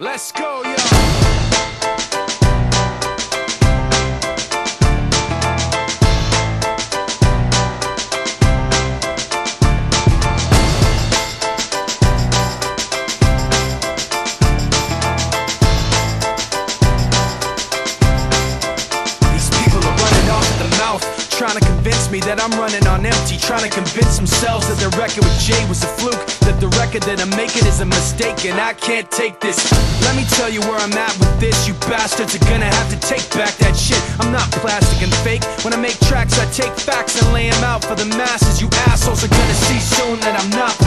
Let's go, yo. Convince me that I'm running on empty, trying to convince themselves that their record with Jay was a fluke, that the record that I'm making is a mistake, and I can't take this. Let me tell you where I'm at with this. You bastards are gonna have to take back that shit. I'm not plastic and fake. When I make tracks, I take facts and lay them out for the masses. You assholes are gonna see soon that I'm not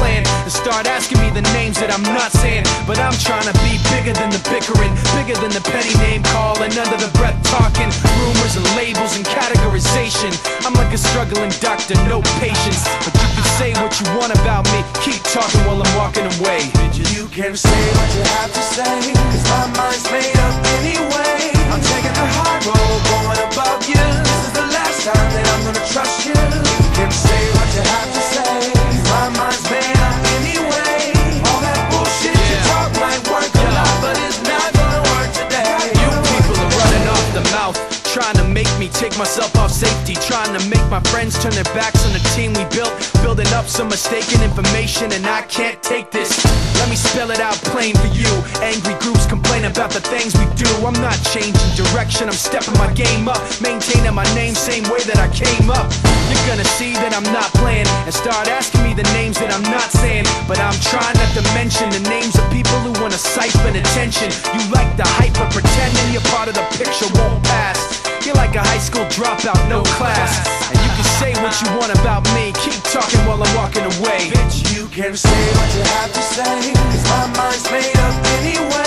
and start asking me the names that I'm not saying. But I'm trying to be bigger than the bickering, bigger than the petty name calling, under the breath talking, rumors and labels and categorization. I'm like a struggling doctor, no patience. But you can say what you want about me, keep talking while I'm walking away. You can say what you have to say, cause my mind's made up anyway. I'm taking the high road, trying to make me take myself off safety, trying to make my friends turn their backs on the team we built, building up some mistaken information, and I can't take this. Let me spell it out plain for you. Angry groups complain about the things we do. I'm not changing direction, I'm stepping my game up, maintaining my name same way that I came up. You're gonna see that I'm not playing and start asking me the names that I'm not saying, but I'm trying not to mention the names of people who wanna siphon attention. You like the hype, but pretending you're part of the picture won't school dropout, no class. And you can say what you want about me. Keep talking while I'm walking away. Bitch, you can say what you have to say, cause my mind's made up anyway.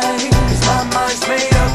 My mind's made up.